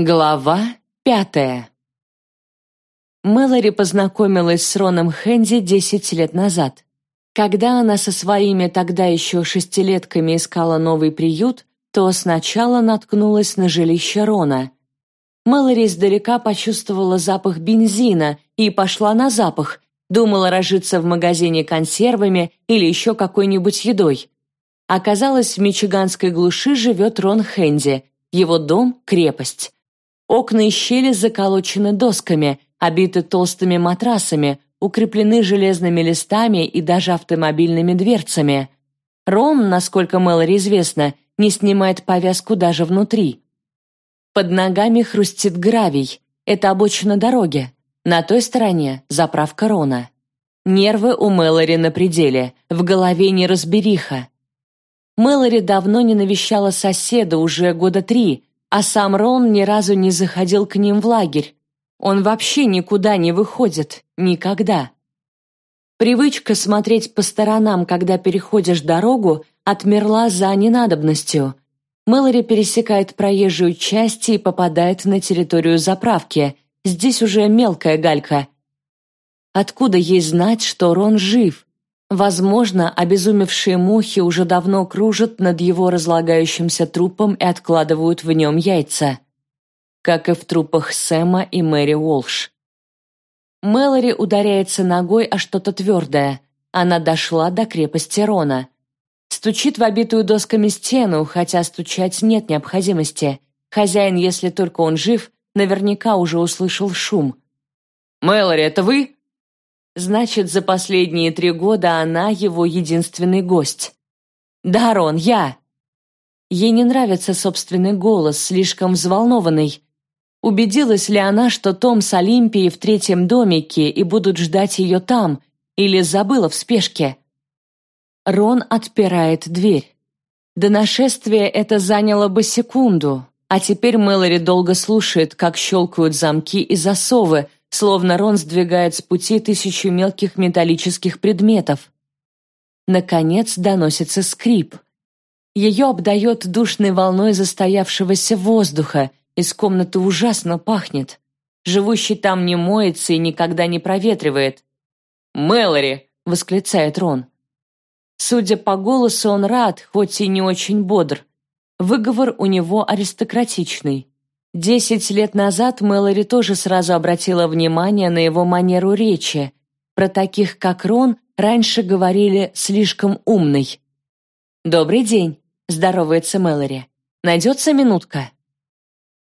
Глава пятая Мэлори познакомилась с Роном Хэнди десять лет назад. Когда она со своими тогда еще шестилетками искала новый приют, то сначала наткнулась на жилище Рона. Мэлори издалека почувствовала запах бензина и пошла на запах, думала разжиться в магазине консервами или еще какой-нибудь едой. Оказалось, в мичиганской глуши живет Рон Хэнди, его дом – крепость. Окна и щели заколочены досками, обиты толстыми матрасами, укреплены железными листами и даже автомобильными дверцами. Рон, насколько Мэлори известно, не снимает повязку даже внутри. Под ногами хрустит гравий. Это обочина дороги. На той стороне заправка Рона. Нервы у Мэлори на пределе, в голове неразбериха. Мэлори давно не навещала соседа уже года три, а сам Рон ни разу не заходил к ним в лагерь. Он вообще никуда не выходит, никогда. Привычка смотреть по сторонам, когда переходишь дорогу, отмерла за ненадобностью. Мэлори пересекает проезжую часть и попадает на территорию заправки. Здесь уже мелкая галька. Откуда ей знать, что Рон жив? Возможно, обезумевшие мухи уже давно кружат над его разлагающимся трупом и откладывают в нем яйца. Как и в трупах Сэма и Мэри Уолш. Мэлори ударяется ногой о что-то твердое. Она дошла до крепости Рона. Стучит в обитую досками стену, хотя стучать нет необходимости. Хозяин, если только он жив, наверняка уже услышал шум. «Мэлори, это вы?» Значит, за последние три года она его единственный гость. «Да, Рон, я!» Ей не нравится собственный голос, слишком взволнованный. Убедилась ли она, что Том с Олимпией в третьем домике и будут ждать ее там, или забыла в спешке? Рон отпирает дверь. До нашествия это заняло бы секунду, а теперь Мэлори долго слушает, как щелкают замки и засовы, словно Рон сдвигает с пути тысячу мелких металлических предметов. Наконец доносится скрип. Ее обдает душной волной застоявшегося воздуха, из комнаты ужасно пахнет. Живущий там не моется и никогда не проветривает. «Мэлори!» — восклицает Рон. Судя по голосу, он рад, хоть и не очень бодр. Выговор у него аристократичный. Десять лет назад Мэлори тоже сразу обратила внимание на его манеру речи. Про таких, как Рон, раньше говорили «слишком умный». «Добрый день», — здоровается Мэлори. «Найдется минутка?»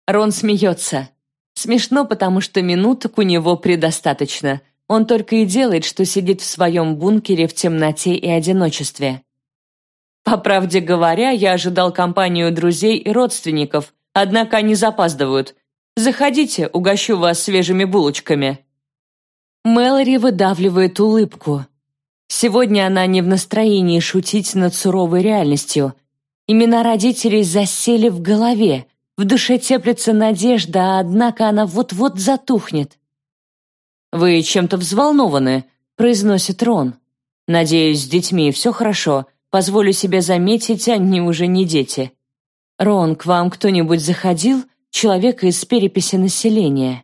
Рон смеется. Смешно, потому что минуток у него предостаточно. Он только и делает, что сидит в своем бункере в темноте и одиночестве. По правде говоря, я ожидал компанию друзей и родственников, однако они запаздывают. Заходите, угощу вас свежими булочками». Мэлори выдавливает улыбку. Сегодня она не в настроении шутить над суровой реальностью. Имена родителей засели в голове, в душе теплится надежда, однако она вот-вот затухнет. «Вы чем-то взволнованы», — произносит Рон. «Надеюсь, с детьми все хорошо. Позволю себе заметить, они уже не дети». «Рон, к вам кто-нибудь заходил? Человека из переписи населения?»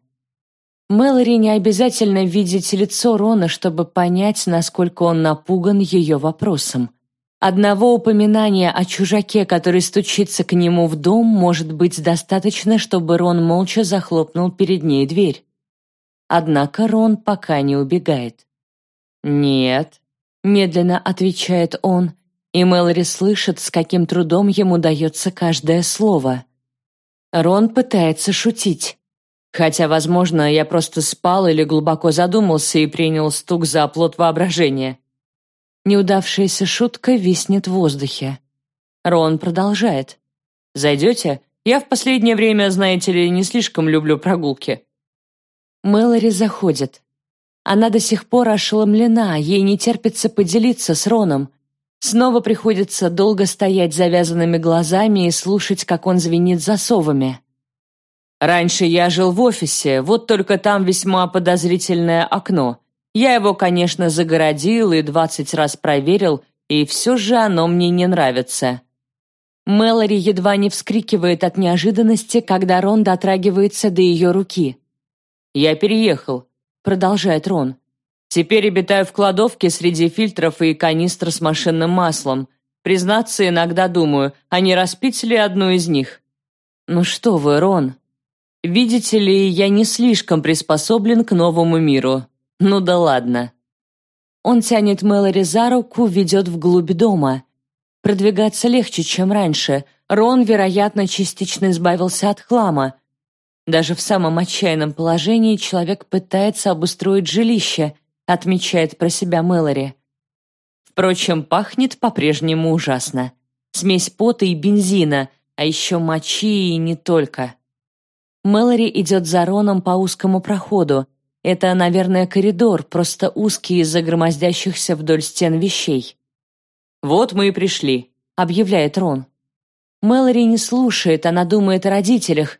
Мэлори не обязательно видеть лицо Рона, чтобы понять, насколько он напуган ее вопросом. Одного упоминания о чужаке, который стучится к нему в дом, может быть достаточно, чтобы Рон молча захлопнул перед ней дверь. Однако Рон пока не убегает. «Нет», — медленно отвечает он, и Мэлори слышит, с каким трудом ему дается каждое слово. Рон пытается шутить. Хотя, возможно, я просто спал или глубоко задумался и принял стук за оплот воображения. Неудавшаяся шутка виснет в воздухе. Рон продолжает. «Зайдете? Я в последнее время, знаете ли, не слишком люблю прогулки». Мэлори заходит. Она до сих пор ошеломлена, ей не терпится поделиться с Роном. Снова приходится долго стоять завязанными глазами и слушать, как он звенит засовами. «Раньше я жил в офисе, вот только там весьма подозрительное окно. Я его, конечно, загородил и двадцать раз проверил, и все же оно мне не нравится». Мэлори едва не вскрикивает от неожиданности, когда Рон дотрагивается до ее руки. «Я переехал», — продолжает Рон. «Теперь обитаю в кладовке среди фильтров и канистр с машинным маслом. Признаться, иногда думаю, а не распить ли одну из них?» «Ну что вы, Рон? Видите ли, я не слишком приспособлен к новому миру. Ну да ладно». Он тянет Мэлори за руку, ведет вглубь дома. Продвигаться легче, чем раньше. Рон, вероятно, частично избавился от хлама. Даже в самом отчаянном положении человек пытается обустроить жилище, отмечает про себя Мэлори. Впрочем, пахнет по-прежнему ужасно. Смесь пота и бензина, а еще мочи и не только. Мэлори идет за Роном по узкому проходу. Это, наверное, коридор, просто узкий из-за громоздящихся вдоль стен вещей. «Вот мы и пришли», — объявляет Рон. Мэлори не слушает, она думает о родителях.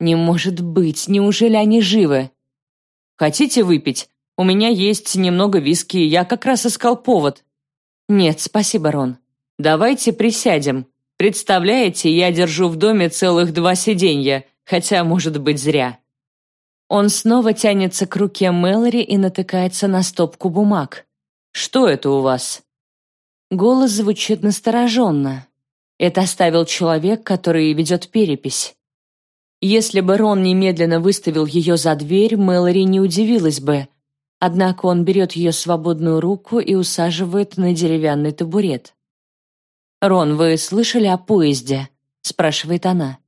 Не может быть, неужели они живы? «Хотите выпить? У меня есть немного виски, я как раз искал повод». «Нет, спасибо, Рон». «Давайте присядем. Представляете, я держу в доме целых два сиденья, хотя, может быть, зря». Он снова тянется к руке Мэлори и натыкается на стопку бумаг. «Что это у вас?» Голос звучит настороженно. Это оставил человек, который ведет перепись. Если бы Рон немедленно выставил ее за дверь, Мэлори не удивилась бы. Однако он берет ее свободную руку и усаживает на деревянный табурет. «Рон, вы слышали о поезде?» — спрашивает она.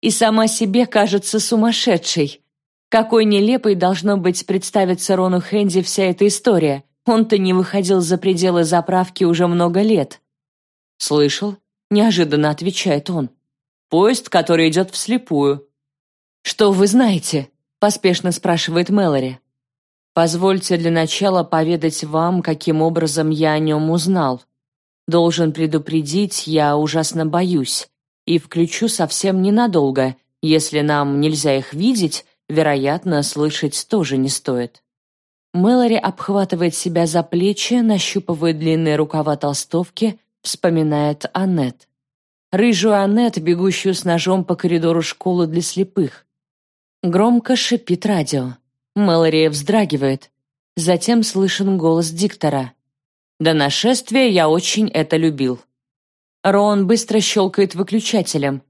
И сама себе кажется сумасшедшей. Какой нелепой должно быть представиться Рону Хэнди вся эта история. Он-то не выходил за пределы заправки уже много лет. «Слышал?» — неожиданно отвечает он. «Поезд, который идет вслепую». «Что вы знаете?» — поспешно спрашивает Мэлори. «Позвольте для начала поведать вам, каким образом я о нем узнал. Должен предупредить, я ужасно боюсь. И включу совсем ненадолго. Если нам нельзя их видеть, вероятно, слышать тоже не стоит». Мэлори обхватывает себя за плечи, нащупывает длинные рукава толстовки, вспоминает Аннет. Рыжую Аннет, бегущую с ножом по коридору школы для слепых. Громко шипит радио. Мэлори вздрагивает. Затем слышен голос диктора. «До нашествия я очень это любил». Рон быстро щелкает выключателем.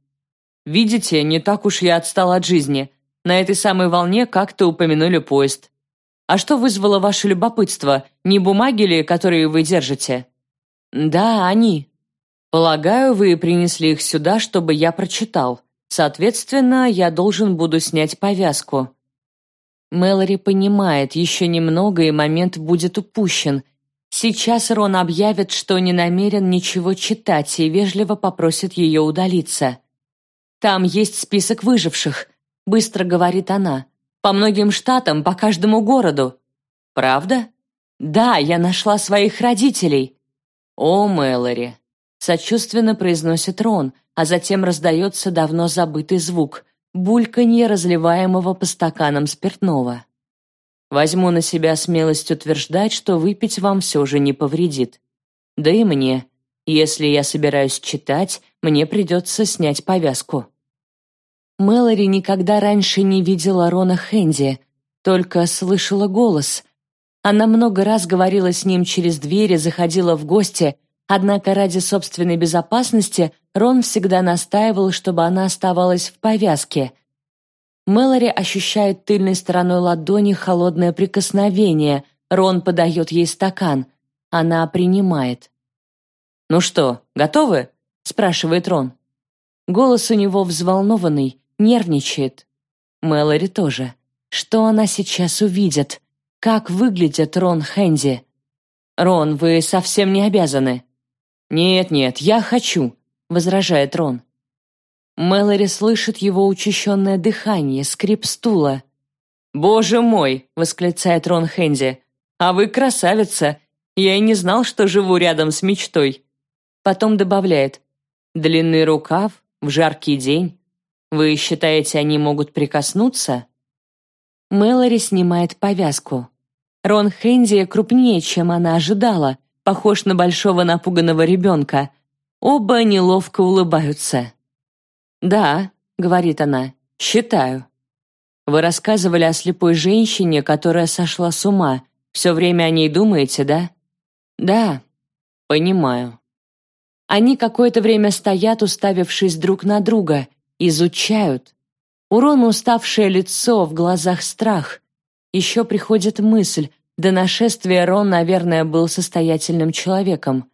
«Видите, не так уж я отстал от жизни. На этой самой волне как-то упомянули поезд. А что вызвало ваше любопытство? Не бумаги ли, которые вы держите? Да, они. Полагаю, вы принесли их сюда, чтобы я прочитал. Соответственно, я должен буду снять повязку. Мэлори понимает, еще немного и момент будет упущен. Сейчас Рон объявит, что не намерен ничего читать и вежливо попросит ее удалиться. «Там есть список выживших», — быстро говорит она. По многим штатам, по каждому городу. Правда? Да, я нашла своих родителей. О, Мэлори. Сочувственно произносит Рон, а затем раздается давно забытый звук — бульканье разливаемого по стаканам спиртного. Возьму на себя смелость утверждать, что выпить вам все же не повредит. Да и мне. Если я собираюсь читать, мне придется снять повязку. Мэлори никогда раньше не видела Рона Хэнди, только слышала голос. Она много раз говорила с ним через двери, заходила в гости, однако ради собственной безопасности Рон всегда настаивал, чтобы она оставалась в повязке. Мэлори ощущает тыльной стороной ладони холодное прикосновение. Рон подает ей стакан. Она принимает. «Ну что, готовы?» — спрашивает Рон. Голос у него взволнованный, Нервничает. Мэлори тоже. Что она сейчас увидит? Как выглядит Рон Хэнди? «Рон, вы совсем не обязаны». «Нет-нет, я хочу», — возражает Рон. Мэлори слышит его учащенное дыхание, скрип стула. «Боже мой!» — восклицает Рон Хэнди. «А вы красавица! Я и не знал, что живу рядом с мечтой». Потом добавляет. «Длинный рукав, в жаркий день, вы считаете, они могут прикоснуться? Мэлори снимает повязку. Рон Хэнди крупнее, чем она ожидала, похож на большого напуганного ребенка. Оба неловко улыбаются. «Да», — говорит она, — «считаю». Вы рассказывали о слепой женщине, которая сошла с ума. Все время о ней думаете, да? Да, понимаю. Они какое-то время стоят, уставившись друг на друга, изучают. У Рона уставшее лицо, в глазах страх. Еще приходит мысль, до нашествия Рон, наверное, был состоятельным человеком.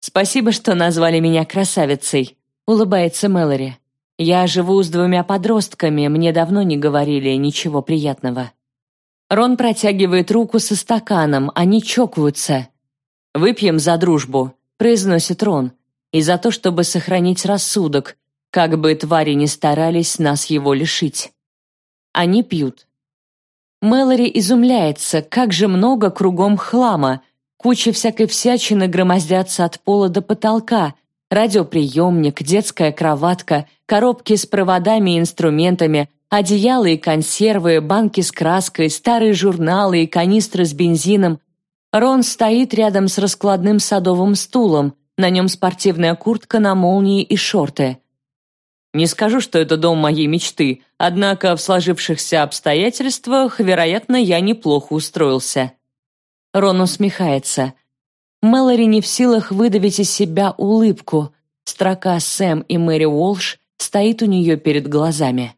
«Спасибо, что назвали меня красавицей», — улыбается Мэлори. Я живу с двумя подростками, мне давно не говорили ничего приятного. Рон протягивает руку со стаканом, они чокаются. «Выпьем за дружбу», — произносит Рон, «и за то, чтобы сохранить рассудок, как бы твари ни старались нас его лишить». Они пьют. Мэлори изумляется, как же много кругом хлама, куча всякой всячины громоздятся от пола до потолка, радиоприемник, детская кроватка, коробки с проводами и инструментами, одеяла и консервы, банки с краской, старые журналы и канистры с бензином. Рон стоит рядом с раскладным садовым стулом, на нем спортивная куртка на молнии и шорты. Не скажу, что это дом моей мечты, однако в сложившихся обстоятельствах, вероятно, я неплохо устроился. Рон усмехается. Мэлори не в силах выдавить из себя улыбку. Строка «Сэм и Мэри Уолш» стоит у нее перед глазами.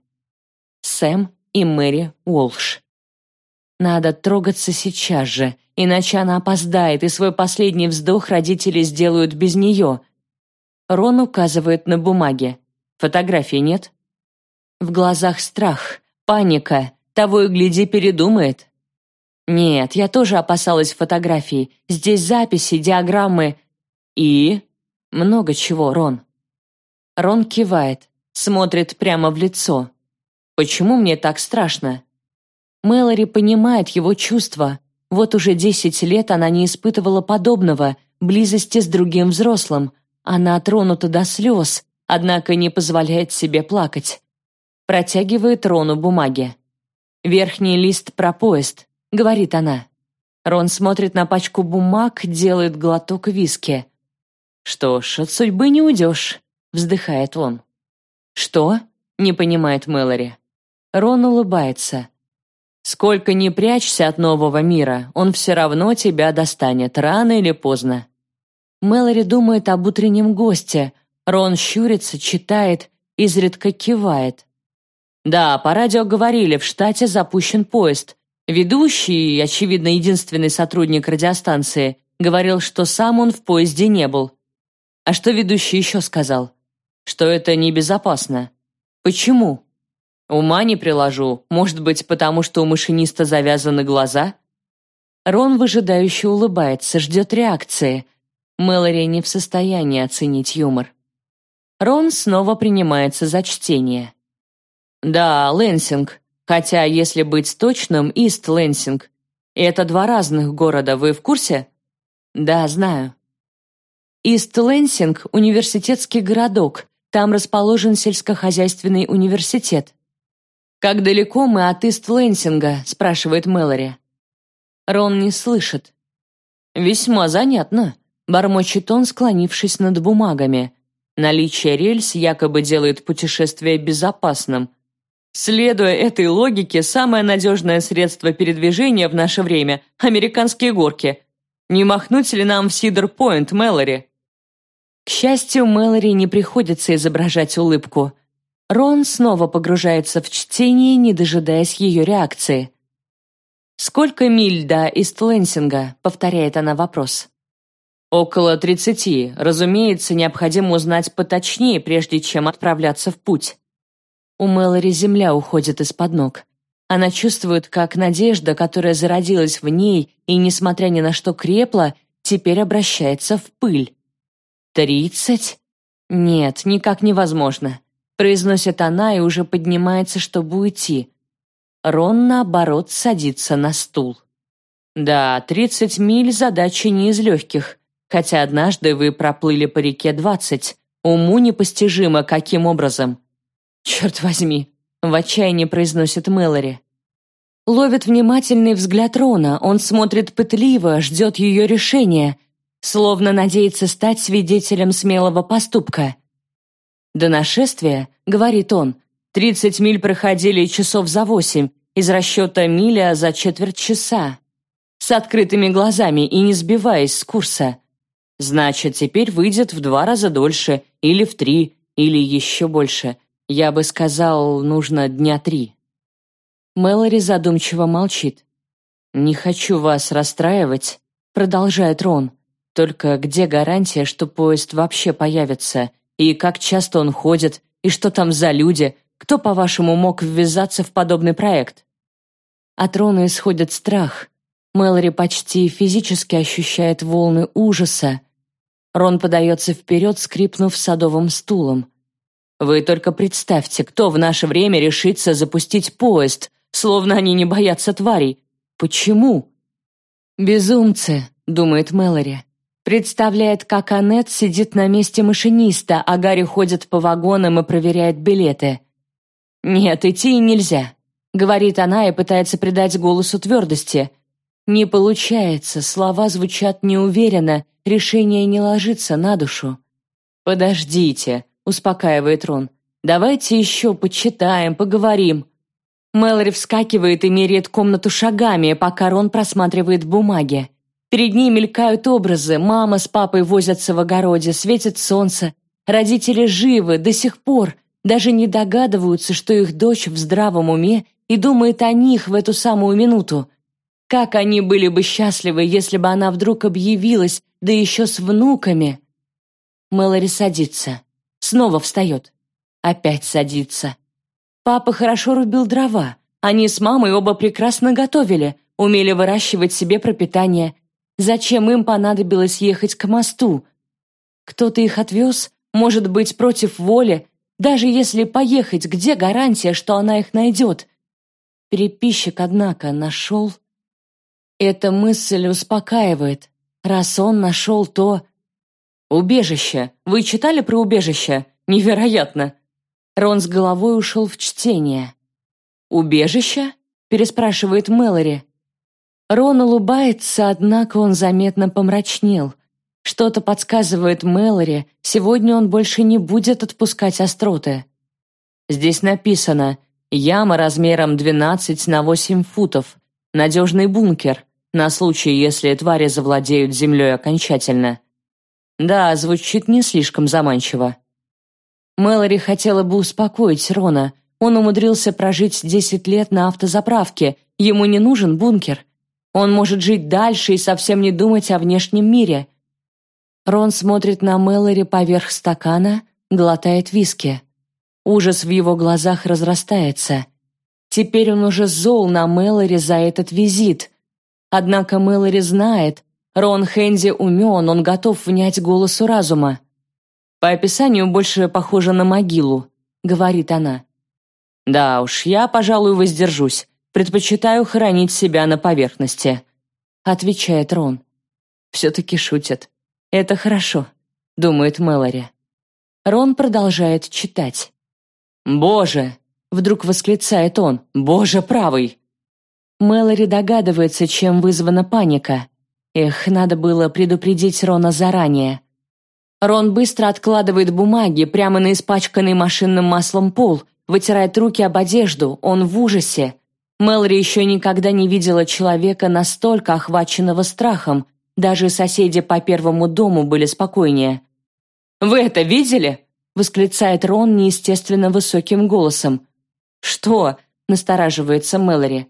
Сэм и Мэри Уолш. Надо трогаться сейчас же, иначе она опоздает, и свой последний вздох родители сделают без нее. Рон указывает на бумаге. Фотографии нет? В глазах страх, паника, того и гляди передумает. Нет, я тоже опасалась фотографий. Здесь записи, диаграммы и... много чего, Рон. Рон кивает, смотрит прямо в лицо. Почему мне так страшно? Мэлори понимает его чувства. Вот уже десять лет она не испытывала подобного, близости с другим взрослым. Она тронута до слез, однако не позволяет себе плакать. Протягивает Рону бумаги. Верхний лист про поезд говорит она. Рон смотрит на пачку бумаг, делает глоток виски. «Что ж, от судьбы не уйдешь», — вздыхает он. «Что?» — не понимает Мэлори. Рон улыбается. «Сколько ни прячься от нового мира, он все равно тебя достанет, рано или поздно». Мэлори думает об утреннем госте. Рон щурится, читает, изредка кивает. «Да, по радио говорили, в штате запущен поезд. Ведущий, очевидно, единственный сотрудник радиостанции, говорил, что сам он в поезде не был. А что ведущий еще сказал? Что это небезопасно. Почему? Ума не приложу. Может быть, потому что у машиниста завязаны глаза? Рон выжидающе улыбается, ждет реакции. Мэлори не в состоянии оценить юмор. Рон снова принимается за чтение. «Да, Лэнсинг. Хотя, если быть точным, Ист-Лэнсинг. Это два разных города, вы в курсе? Да, знаю. Ист-Лэнсинг – университетский городок. Там расположен сельскохозяйственный университет. «Как далеко мы от Ист-Лэнсинга?» – спрашивает Мэлори. Рон не слышит. «Весьма занятно», – бормочет он, склонившись над бумагами. Наличие рельс якобы делает путешествие безопасным – Следуя этой логике, самое надежное средство передвижения в наше время – американские горки. Не махнуть ли нам в Сидер-Пойнт, Мэлори? К счастью, Мэлори не приходится изображать улыбку. Рон снова погружается в чтение, не дожидаясь ее реакции. «Сколько миль до Истлэнсинга?» – повторяет она вопрос. «Около тридцати. Разумеется, необходимо узнать поточнее, прежде чем отправляться в путь». У Мэлори земля уходит из-под ног. Она чувствует, как надежда, которая зародилась в ней и, несмотря ни на что крепла, теперь обращается в пыль. «Тридцать? Нет, никак невозможно», — произносит она и уже поднимается, чтобы уйти. Рон, наоборот, садится на стул. «Да, тридцать миль — задача не из легких, хотя однажды вы проплыли по реке двадцать. Уму непостижимо, каким образом. «Черт возьми!» — в отчаянии произносит Мэлори. Ловит внимательный взгляд Рона, он смотрит пытливо, ждет ее решения. словно надеется стать свидетелем смелого поступка. «До нашествия», — говорит он, — «тридцать миль проходили часов за восемь, из расчета миля за четверть часа, с открытыми глазами и не сбиваясь с курса. Значит, теперь выйдет в два раза дольше, или в три, или еще больше. Я бы сказал, нужно дня три». Мэлори задумчиво молчит. «Не хочу вас расстраивать», — продолжает Рон. «Только где гарантия, что поезд вообще появится? И как часто он ходит? И что там за люди? Кто, по-вашему, мог ввязаться в подобный проект?» От Рона исходит страх. Мэлори почти физически ощущает волны ужаса. Рон подается вперед, скрипнув садовым стулом. «Вы только представьте, кто в наше время решится запустить поезд, словно они не боятся тварей. Почему?» «Безумцы», — думает Мэлори. Представляет, как Аннет сидит на месте машиниста, а Гарри ходит по вагонам и проверяет билеты. «Нет, идти нельзя», — говорит она и пытается придать голосу твердости. Не получается, слова звучат неуверенно, решение не ложится на душу. «Подождите», — успокаивает Рон. «Давайте еще почитаем, поговорим». Мэлори вскакивает и меряет комнату шагами, пока Рон просматривает бумаги. Перед ней мелькают образы. Мама с папой возятся в огороде, светит солнце. Родители живы до сих пор, даже не догадываются, что их дочь в здравом уме и думает о них в эту самую минуту. Как они были бы счастливы, если бы она вдруг объявилась, да еще с внуками. Мэлори садится. Снова встает. Опять садится. Папа хорошо рубил дрова. Они с мамой оба прекрасно готовили, умели выращивать себе пропитание. Зачем им понадобилось ехать к мосту? Кто-то их отвез, может быть, против воли. Даже если поехать, где гарантия, что она их найдет? Переписчик, однако, нашел. Эта мысль успокаивает. Раз он нашел то... «Убежище. Вы читали про убежище? Невероятно!» Рон с головой ушел в чтение. «Убежище?» — переспрашивает Мэлори. Рон улыбается, однако он заметно помрачнел. Что-то подсказывает Мэлори, сегодня он больше не будет отпускать остроты. Здесь написано «Яма размером 12 на 8 футов. Надежный бункер, на случай, если твари завладеют землей окончательно». Да, звучит не слишком заманчиво. Мэлори хотела бы успокоить Рона. Он умудрился прожить 10 лет на автозаправке. Ему не нужен бункер. Он может жить дальше и совсем не думать о внешнем мире. Рон смотрит на Мэлори поверх стакана, глотает виски. Ужас в его глазах разрастается. Теперь он уже зол на Мэлори за этот визит. Однако Мэлори знает, Рон Хэнди умен, он готов внять голосу разума. «По описанию больше похоже на могилу», — говорит она. «Да уж, я, пожалуй, воздержусь. Предпочитаю хоронить себя на поверхности», — отвечает Рон. «Все-таки шутят. Это хорошо», — думает Мэлори. Рон продолжает читать. «Боже!» — вдруг восклицает он. «Боже правый!» Мэлори догадывается, чем вызвана паника. Эх, надо было предупредить Рона заранее. Рон быстро откладывает бумаги прямо на испачканный машинным маслом пол, вытирает руки об одежду, он в ужасе. Мэлори еще никогда не видела человека настолько охваченного страхом, даже соседи по первому дому были спокойнее. «Вы это видели?» — восклицает Рон неестественно высоким голосом. «Что?» — настораживается Мэлори.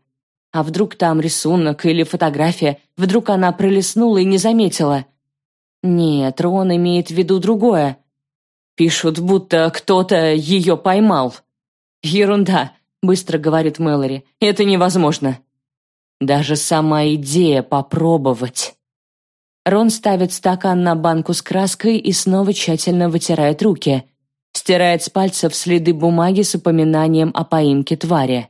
«А вдруг там рисунок или фотография? Вдруг она пролистнула и не заметила?» Нет, Рон имеет в виду другое. Пишут, будто кто-то ее поймал. Ерунда, быстро говорит Мэлори. Это невозможно. Даже сама идея попробовать. Рон ставит стакан на банку с краской и снова тщательно вытирает руки. Стирает с пальцев следы бумаги с упоминанием о поимке твари.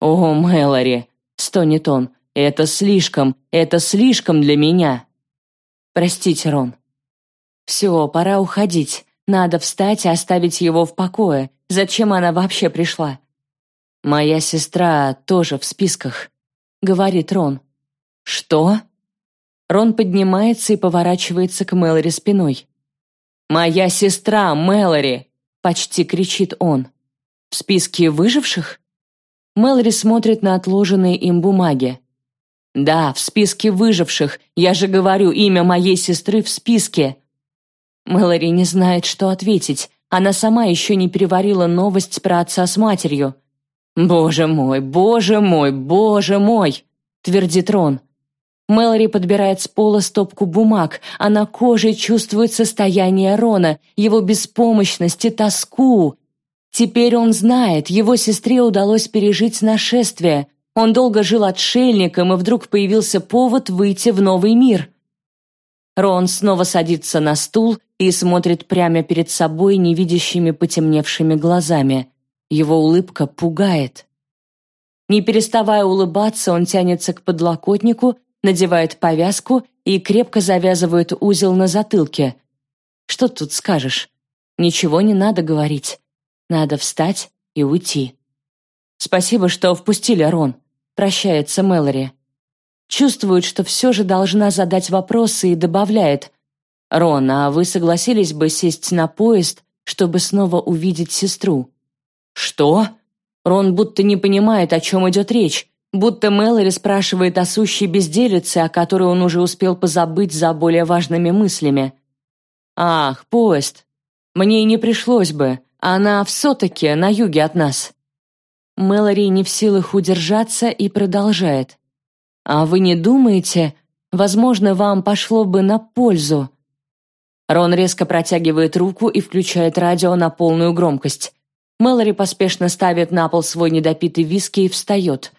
«О, Мэлори!» — стонет он. «Это слишком, это слишком для меня!» Простите, Рон. Все, пора уходить. Надо встать и оставить его в покое. Зачем она вообще пришла? Моя сестра тоже в списках, говорит Рон. Что? Рон поднимается и поворачивается к Мэлори спиной. «Моя сестра, Мэлори!» — почти кричит он. «В списке выживших?» Мэлори смотрит на отложенные им бумаги. «Да, в списке выживших. Я же говорю, имя моей сестры в списке». Мэлори не знает, что ответить. Она сама еще не переварила новость про отца с матерью. «Боже мой, боже мой, боже мой!» — твердит Рон. Мэлори подбирает с пола стопку бумаг. Она кожей чувствует состояние Рона, его беспомощность и тоску. Теперь он знает, его сестре удалось пережить нашествие. Он долго жил отшельником, и вдруг появился повод выйти в новый мир. Рон снова садится на стул и смотрит прямо перед собой невидящими потемневшими глазами. Его улыбка пугает. Не переставая улыбаться, он тянется к подлокотнику, надевает повязку и крепко завязывает узел на затылке. Что тут скажешь? Ничего не надо говорить. Надо встать и уйти. «Спасибо, что впустили, Рон», — прощается Мэлори. Чувствует, что все же должна задать вопросы и добавляет. «Рон, а вы согласились бы сесть на поезд, чтобы снова увидеть сестру?» «Что?» Рон будто не понимает, о чем идет речь, будто Мэлори спрашивает о сущей безделице, о которой он уже успел позабыть за более важными мыслями. «Ах, поезд. Мне и не пришлось бы. Она в Сотоке, на юге от нас». Мэлори не в силах удержаться и продолжает. «А вы не думаете, возможно, вам пошло бы на пользу?» Рон резко протягивает руку и включает радио на полную громкость. Мэлори поспешно ставит на пол свой недопитый виски и встает.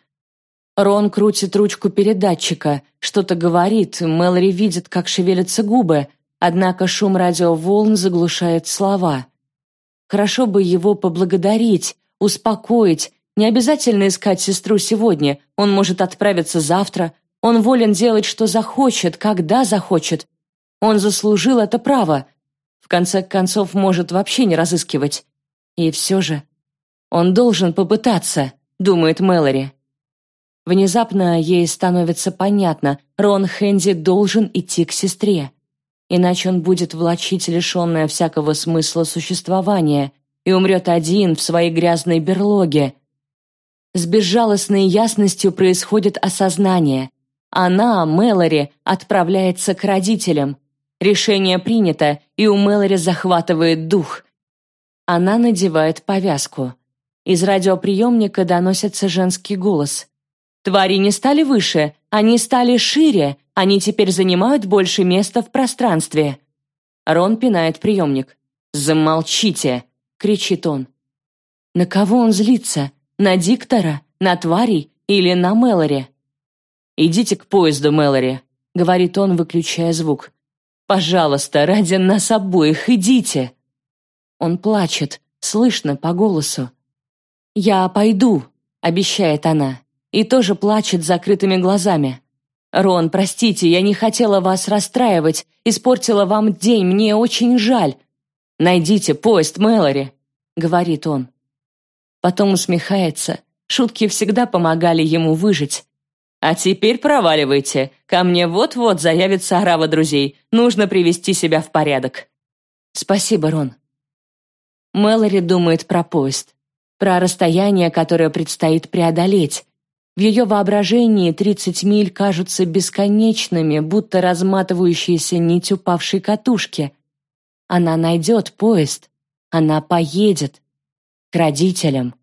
Рон крутит ручку передатчика, что-то говорит, Мэлори видит, как шевелятся губы, однако шум радиоволн заглушает слова. Хорошо бы его поблагодарить, успокоить, не обязательно искать сестру сегодня, он может отправиться завтра, он волен делать, что захочет, когда захочет. Он заслужил это право. В конце концов, может вообще не разыскивать. И все же он должен попытаться, думает Мэлори. Внезапно ей становится понятно, Рон Хэнди должен идти к сестре. Иначе он будет влачить лишенное всякого смысла существования и умрет один в своей грязной берлоге. С безжалостной ясностью происходит осознание. Она, Мэлори, отправляется к родителям. Решение принято, и у Мэлори захватывает дух. Она надевает повязку. Из радиоприемника доносится женский голос. «Твари не стали выше, они стали шире, они теперь занимают больше места в пространстве». Рон пинает приемник. «Замолчите!» — кричит он. На кого он злится? На диктора? На тварей? Или на Мэлори? «Идите к поезду, Мэлори», — говорит он, выключая звук. «Пожалуйста, ради нас обоих, идите!» Он плачет, слышно по голосу. «Я пойду», — обещает она, и тоже плачет закрытыми глазами. «Рон, простите, я не хотела вас расстраивать, испортила вам день, мне очень жаль. Найдите поезд Мэлори», — говорит он. Потом усмехается, шутки всегда помогали ему выжить. «А теперь проваливайте, ко мне вот-вот заявится орава друзей, нужно привести себя в порядок». «Спасибо, Рон», Мэлори думает про поезд, про расстояние, которое предстоит преодолеть. В ее воображении 30 миль кажутся бесконечными, будто разматывающиеся нить упавшей катушки. Она найдет поезд. Она поедет. К родителям.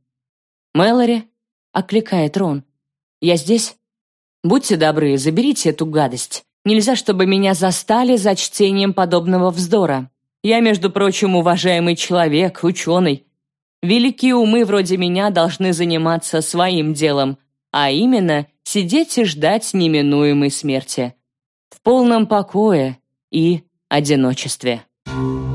«Мэлори?» — окликает Рон. «Я здесь?» «Будьте добры, заберите эту гадость. Нельзя, чтобы меня застали за чтением подобного вздора. Я, между прочим, уважаемый человек, ученый. Великие умы вроде меня должны заниматься своим делом, а именно сидеть и ждать неминуемой смерти. В полном покое и одиночестве. Thank you.